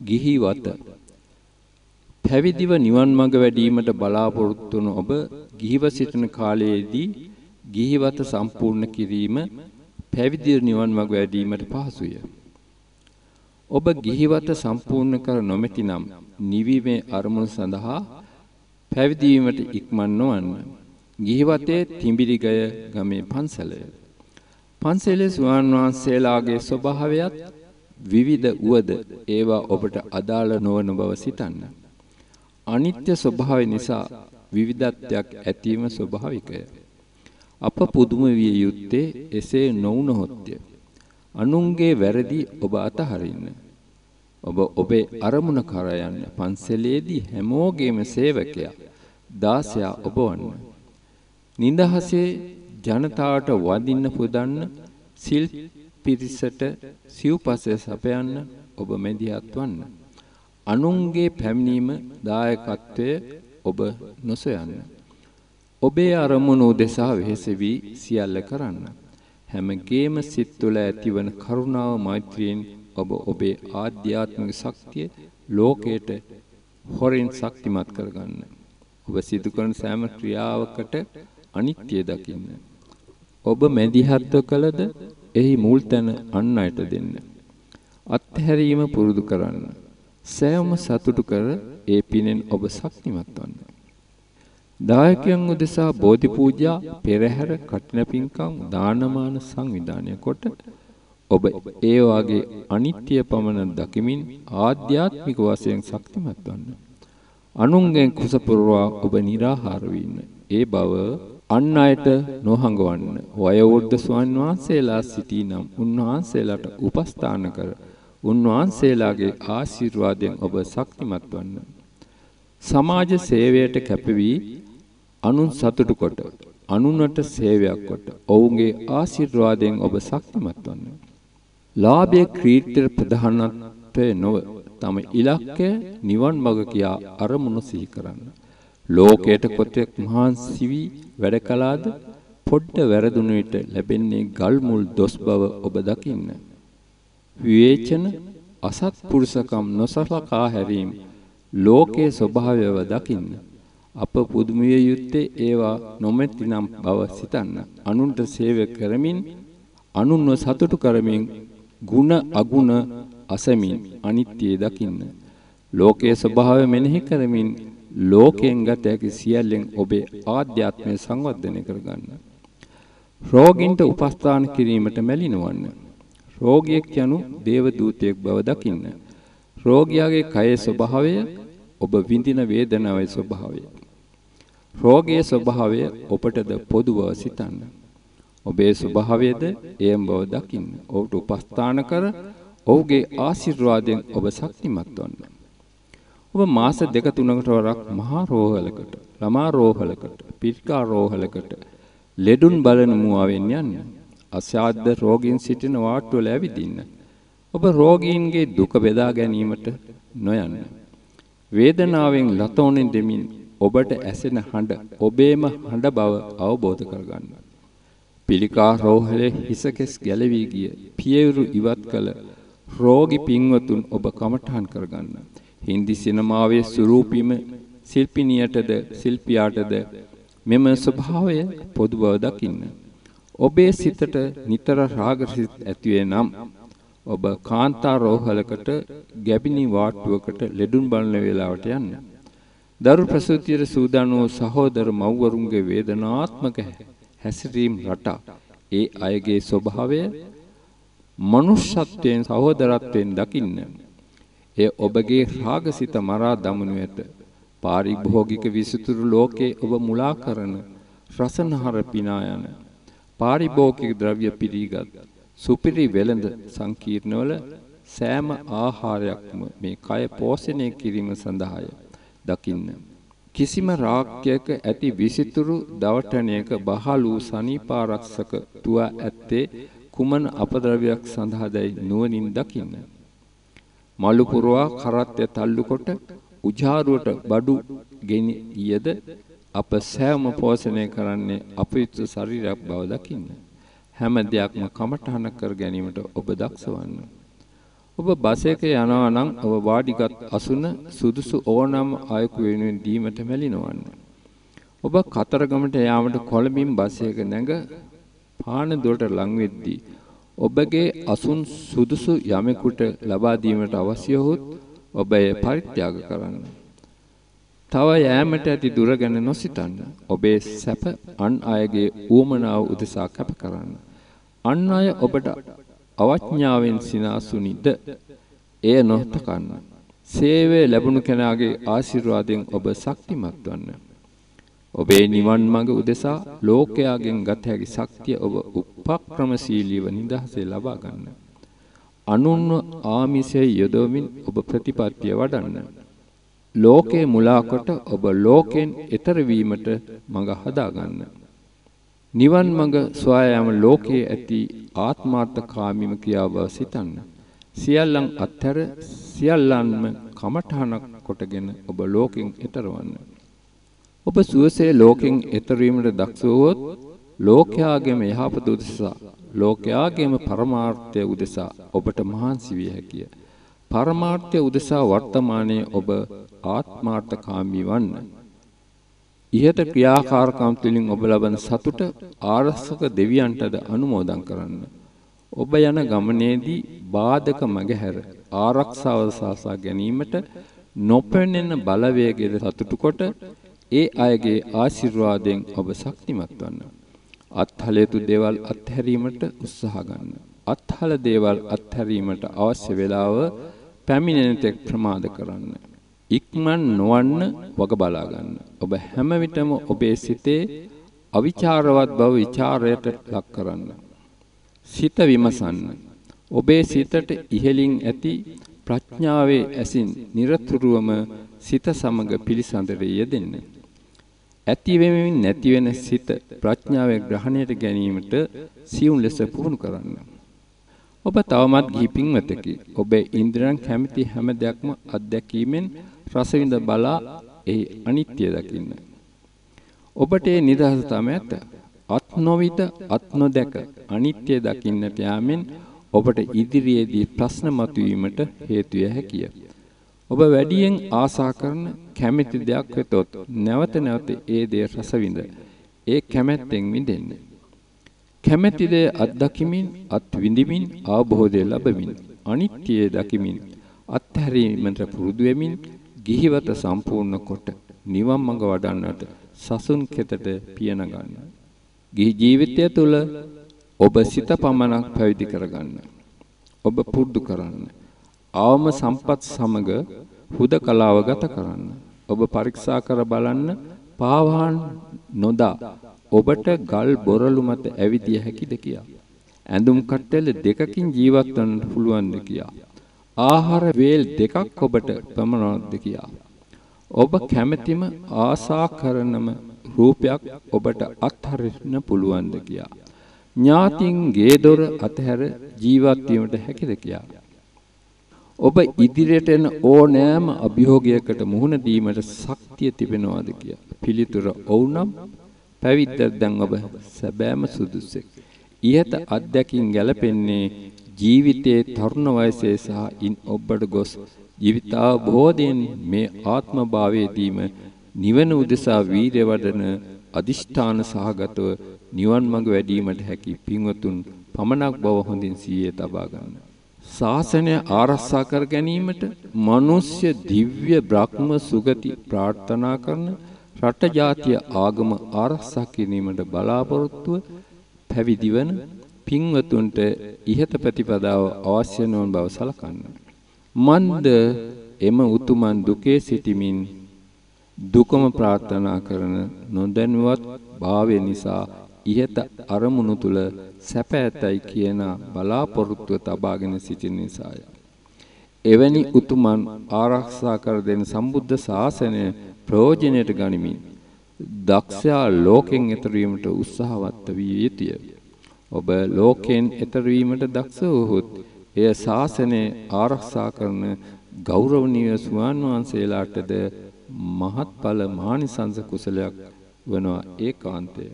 ගිහි වත පැවිදිව නිවන් මඟ වැඩීමට බලාපොරොත්තු වන ඔබ ගිහිව සිටින කාලයේදී ගිහිවත සම්පූර්ණ කිරීම පැවිදි නිවන් මඟ වැඩීමට පහසුය. ඔබ ගිහිවත සම්පූර්ණ කර නොමැති නම් නිවීමේ අරමුණ සඳහා පැවිදි වීමට ඉක්මන් නොවන්න. ගිහිවතේ තිඹිරිගය ගමේ පන්සලය. පන්සලේ ස්වාමීන් වහන්සේලාගේ ස්වභාවයත් විවිධ උවද ඒවා ඔබට අදාළ නොවන බව සිතන්න. අනිත්‍ය ස්වභාවය නිසා විවිධත්වයක් ඇතිවීම ස්වභාවිකය. අප පුදුම විය යුත්තේ එසේ නොවුනහොත්ය. අනුන්ගේ වැරදි ඔබ අතහරින්න. ඔබ ඔබේ අරමුණ කරා යන්න පන්සලේදී හැමෝගේම සේවකයා දාසයා ඔබ වන්න. නිදහසේ ජනතාවට වදින්න පුදන්න සිල් පිරිසට සිව්පසය සපයන්න ඔබ මැදිහත් වන්න. අනුන්ගේ පැමිණීම දායකත්වය ඔබ නොසොයන්න. ඔබේ අරමුණු උදෙසා වෙහෙස වී සියල්ල කරන්න. හැමගේම සිත් තුළ ඇතිවන කරුණාව මෛත්‍රියෙන් ඔබ ඔබේ ආධ්‍යාත්මික ශක්තිය ලෝකයට හොරින් ශක්තිමත් කරගන්න. ඔබ සිදු කරන සෑම ක්‍රියාවකට අනිත්‍ය දකින්න. ඔබ මැදිහත්ව කළද එහි මුල් තැන අන් අයට දෙන්න. අත්හැරීම පුරුදු කරන්න. සෑම සතුටු කර ඒ පිනෙන් ඔබ ශක්තිමත් වන්න. දායකයන් උදෙසා බෝධි පූජා, පෙරහැර, කටින පින්කම්, දානමාන සංවිධානය කොට ඔබ ඒ වාගේ අනිත්‍ය පමණ දකිමින් ආධ්‍යාත්මික වශයෙන් ශක්තිමත් වන්න. අනුන්ගෙන් කුස පුරවා ඔබ निराහාර වීම. ඒ බව අන් අයට නොහඟවන්න. වයෝවෘද්ධ ස්වාමීන් වහන්සේලා සිටිනම් උන්වහන්සේලාට උපස්ථාන කර උන්වහන්සේලාගේ ආශිර්වාදයෙන් ඔබ ශක්තිමත් වන්න. සමාජ සේවයට කැපවී අනුන් සතුටු කොට අනුනට සේවයක් කොට ඔවුන්ගේ ආශිර්වාදයෙන් ඔබ ශක්තිමත් වන්න. ලාභයේ ක්‍රීඩිත ප්‍රධානත්වය නොව තම ඉලක්කය නිවන් මඟ කියා අරමුණු සිහි කරන්න. ලෝකයට කොතෙක් මහන්සි වී වැඩ කළාද පොඩ්ඩ වැරදුණු විට ලැබෙන්නේ ගල් මුල් දොස් බව ඔබ දකින්න. විවේචන අසත්පුරුෂකම් නොසලකා හැරීම ලෝකයේ ස්වභාවයව දකින්න. අප පුදුමිය යුත්තේ ඒවා නොමැතිනම් බව සිතන්න. අනුන්ට සේවය කරමින් අනුන්ව සතුටු කරමින් ಗುಣ අගුණ අසමින් අනිත්‍යය දකින්න. ලෝකයේ ස්වභාවය මෙනෙහි කරමින් ලෝකයෙන් ගත හැකි සියල්ලෙන් ඔබේ ආධ්‍යාත්මය සංවර්ධනය කරගන්න. රෝගින්ට උපස්ථාන කිරීමට මැලිනවන්න. රෝගියෙක් යනු දේව දූතයෙක් බව දකින්න. රෝගියාගේ කයේ ස්වභාවය ඔබ විඳින වේදනාවේ ස්වභාවය. රෝගයේ ස්වභාවය ඔබටද පොදු බව සිතන්න. ඔබේ ස්වභාවයද එයම බව දකින්න. ඔහුට උපස්ථාන කර ඔහුගේ ආශිර්වාදයෙන් ඔබ ශක්තිමත් වන්න. ඔබ මාස දෙක තුනකට වරක් මහා රෝහලකට, ළමා රෝහලකට, පිරිකා රෝහලකට ලෙඩුන් බලන මුවාවෙන් යන්න. අසාධ්‍ය රෝගීන් සිටින වාට්ටුවල ඇවිදින්න. ඔබ රෝගීන්ගේ දුක බෙදා ගැනීමට නොයන්න. වේදනාවෙන් ලතෝණෙන් දෙමින් ඔබට ඇසෙන හඬ ඔබේම හඬ බව අවබෝධ කරගන්න. පිළිකා රෝහලේ හිසකෙස් ගැලවී ගිය පියවරු ඉවත් කළ රෝගී පින්වතුන් ඔබ කමඨහන් කරගන්න. හින්දි සිනමාවේ ස්වරූපීම ශිල්පිනියටද ශිල්පියාටද මෙම ස්වභාවය පොදු බව දකින්න. ඔබේ සිතට නිතර රාගසිත ඇතිවේ නම් ඔබ කාන්තා රෝහලකට ගැබිනි වාට්ටුවකට ලෙඩුන් බලන වේලාවට යන්න. දරු ප්‍රසූතියට සූදානම් වූ සහෝදර මව්වරුන්ගේ වේදනාත්මක හැසිරීම් රටා ඒ අයගේ ස්වභාවය මනුෂ්‍යත්වයෙන් සහෝදරත්වයෙන් දකින්න. එය ඔබගේ රාගසිත මරා දමනු ඇත. පාරිභෝගික විසිතුරු ලෝකේ ඔබ මුලා කරන රසනහර පිනා යන. පාරිභෝගික ද්‍රව්‍ය පිළිගත් සුපිරි වෙළඳ සංකීර්ණවල සෑම ආහාරයක්ම මේ කය පෝෂණය කිරීම සඳහාය. දකින්න. කිසිම රාග්‍යයක ඇති විසිතුරු දවටණයක බහලු සනීපාරක්ෂක තුවා ඇත්තේ කුමන අපද්‍රව්‍යයක් සඳහාදයි නුවණින් දකින්න. මලු පුරවා කරත්තය තල්ලු කොට උජාරුවට බඩු ගෙනියද අප සෑම පෝෂණය කරන්නේ අපවිත්‍ර ශරීරයක් බව දකින්න හැම දෙයක්ම කමඨහන කර ගැනීමට ඔබ දක්ෂ වන්න. ඔබ බස් එකේ යනවා නම් ඔබ වාඩිගත් අසුන සුදුසු ඕනම අයෙකු වෙනුවෙන් දීමට මැලිනවන්න. ඔබ කතරගමට යාමට කොළඹින් බස් එක නැග පාන දුරට ලං වෙද්දී ඔබගේ අසුන් සුදුසු යමෙකුට ලබා දීමට අවශ්‍ය වොත් ඔබ එය පරිත්‍යාග කරන්න. තව යෑමට ඇති දුර ගැන නොසිතන්න. ඔබේ සැප අන් අයගේ ඌමනාව උදෙසා කැප කරන්න. අන් අය ඔබට අවඥාවෙන් සිනාසුනිද එය නොතකන්න. සේවය ලැබුණු කෙනාගේ ආශිර්වාදයෙන් ඔබ ශක්තිමත් වන්න. ඔබේ නිවන් මඟ උදෙසා ලෝකයාගෙන් ගත හැකි ශක්තිය ඔබ උපක්‍රමශීලීව නිදහසේ ලබා ගන්න. අනුන්ව ආමිෂයේ යොදවමින් ඔබ ප්‍රතිපත්තිය වඩන්න. ලෝකේ මුලාකොට ඔබ ලෝකෙන් එතර වීමට මඟ හදා ගන්න. නිවන් මඟ සොයා යාම ලෝකයේ ඇති ආත්මාර්ථකාමීම ක්‍රියාව සිතන්න. සියල්ලන් අත්හැර සියල්ලන්ම කමඨහනක් කොටගෙන ඔබ ලෝකෙන් එතරවන්න. ඔබ සුවසේ ලෝකෙන් එතර වීමට දක්ෂ වුවොත් ලෝකයාගේම යහපත උදෙසා ලෝකයාගේම පරමාර්ථය උදෙසා ඔබට මහන්සි විය හැකිය. පරමාර්ථය උදෙසා වර්තමානයේ ඔබ ආත්මාර්ථකාමී වන්න. ඉහත ක්‍රියාකාරකම් තුළින් ඔබ ලබන සතුට ආරක්ෂක දෙවියන්ටද අනුමෝදන් කරන්න. ඔබ යන ගමනේදී බාධක මගහැර ආරක්ෂාව සාසා ගැනීමට නොපෙනෙන බලවේගයද සතුටු කොට ඒ අයගේ ආශිර්වාදයෙන් ඔබ ශක්තිමත් වන්න. අත්හල යුතු දේවල් අත්හැරීමට උත්සාහ ගන්න. අත්හල දේවල් අත්හැරීමට අවශ්‍ය වේලාව පැමිණෙන තෙක් ප්‍රමාද කරන්න. ඉක්මන් නොවන්න වග බලා ගන්න. ඔබ හැම විටම ඔබේ සිතේ අවිචාරවත් බව ਵਿਚාරයට ලක් කරන්න. සිත විමසන්න. ඔබේ සිතට ඉහලින් ඇති ප්‍රඥාවේ ඇසින් নিরතුරුවම සිත සමග පිළිසඳරේ යෙදෙන්නේ ඇති වෙමින් නැති වෙන සිත ප්‍රඥාවේ ග්‍රහණයට ගැනීමට සියුම් ලෙස පුහුණු කරන්න. ඔබ තවමත් ගිහි පින්වතකි. ඔබේ ඉන්ද්‍රයන් කැමති හැම දෙයක්ම අත්දැකීමෙන් රසවිඳ බලා එහි අනිත්‍ය දකින්න. ඔබට ඒ නිදහස තමයි ඇත. අත් නොවිත අත් නොදැක අනිත්‍ය දකින්නට යාමෙන් ඔබට ඉදිරියේදී ප්‍රශ්න මතුවීමට හේතු ය හැකිය. ඔබ වැඩියෙන් ආසා කරන කැමැති දෙයක් වෙතොත් නැවත නැවත ඒ දේ රසවිඳ ඒ කැමැත්තෙන් මිදෙන්න. කැමැති දේ අත්දකිමින් අත් විඳිමින් අවබෝධය ලැබමින් අනිත්‍යය දකිමින් අත්හැරීමට පුරුදු වෙමින් ගිහිවත සම්පූර්ණ කොට නිවන් මඟ වඩන්නට සසුන් කෙතට පියන ගන්න. ගිහි ජීවිතය තුළ ඔබ සිත පමණක් පැවිදි කරගන්න. ඔබ පුරුදු කරන්න. අවම සම්පත් සමග හුදකලාව ගත කරන්න. ඔබ පරීක්ෂා කර බලන්න පාවාන් නොදා ඔබට ගල් බොරළු මත ඇවිදිය හැකිද කියා. ඇඳුම් කට්ටල දෙකකින් ජීවත් වන්න පුළුවන්ද කියා. ආහාර වේල් දෙකක් ඔබට පමණක්ද කියා. ඔබ කැමැතිම ආසා කරනම රූපයක් ඔබට අත්හරින්න පුළුවන්ද කියා. ඥාතින් ගේ දොර අතහැර ජීවත් වීමට හැකිද කියා. ඔබ ඉදිරියට එන ඕනෑම අභියෝගයකට මුහුණ දීමට ශක්තිය තිබෙනවාද කිය. පිළිතුර ඔව්නම් පැවිද්ද දැන් ඔබ සැබෑම සුදුසෙක්. ඉහත අත්දැකින් ගැලපෙන්නේ ජීවිතයේ තරුණ වයසේ සහ ඉන් ඔබට ගොස් ජීවිතාවබෝධයෙන් මේ ආත්ම භාවයේදීම නිවන උදෙසා වීර්ය වඩන අදිෂ්ඨාන සහගතව නිවන් මඟ වැඩීමට හැකි පින්වතුන් පමණක් බව හොඳින් සිහියේ තබා ගන්න. ශාසනය ආරක්ෂා කර ගැනීමට මිනිස්ය දිව්‍ය බ්‍රහ්ම සුගති ප්‍රාර්ථනා කරන රට ජාතිය ආගම ආරක්ෂා කිරීමට බලාපොරොත්තුව පැවිදිවන පින්වතුන්ට ඉහත ප්‍රතිපදාව අවශ්‍ය නොවන බව සලකන්න. මන්ද එම උතුමන් දුකේ සිටිමින් දුකම ප්‍රාර්ථනා කරන නොදැනුවත් භාවය නිසා ඉහත අරමුණු තුල සැප ඇතයි කියන බලාපොරොත්තුව තබාගෙන සිටින නිසාය. එවැනි උතුමන් ආරක්ෂා කර දෙන සම්බුද්ධ ශාසනය ප්‍රයෝජනයට ගනිමින් දක්ෂයා ලෝකෙන් එතර වීමට උත්සාහවත් විය යුතුය. ඔබ ලෝකෙන් එතර වීමට දක්ෂ වූහොත් එය ශාසනය ආරක්ෂා කරන ගෞරවනීය සුවන් වහන්සේලාටද මහත්ඵල මානිසංස කුසලයක් වනවා ඒකාන්තය.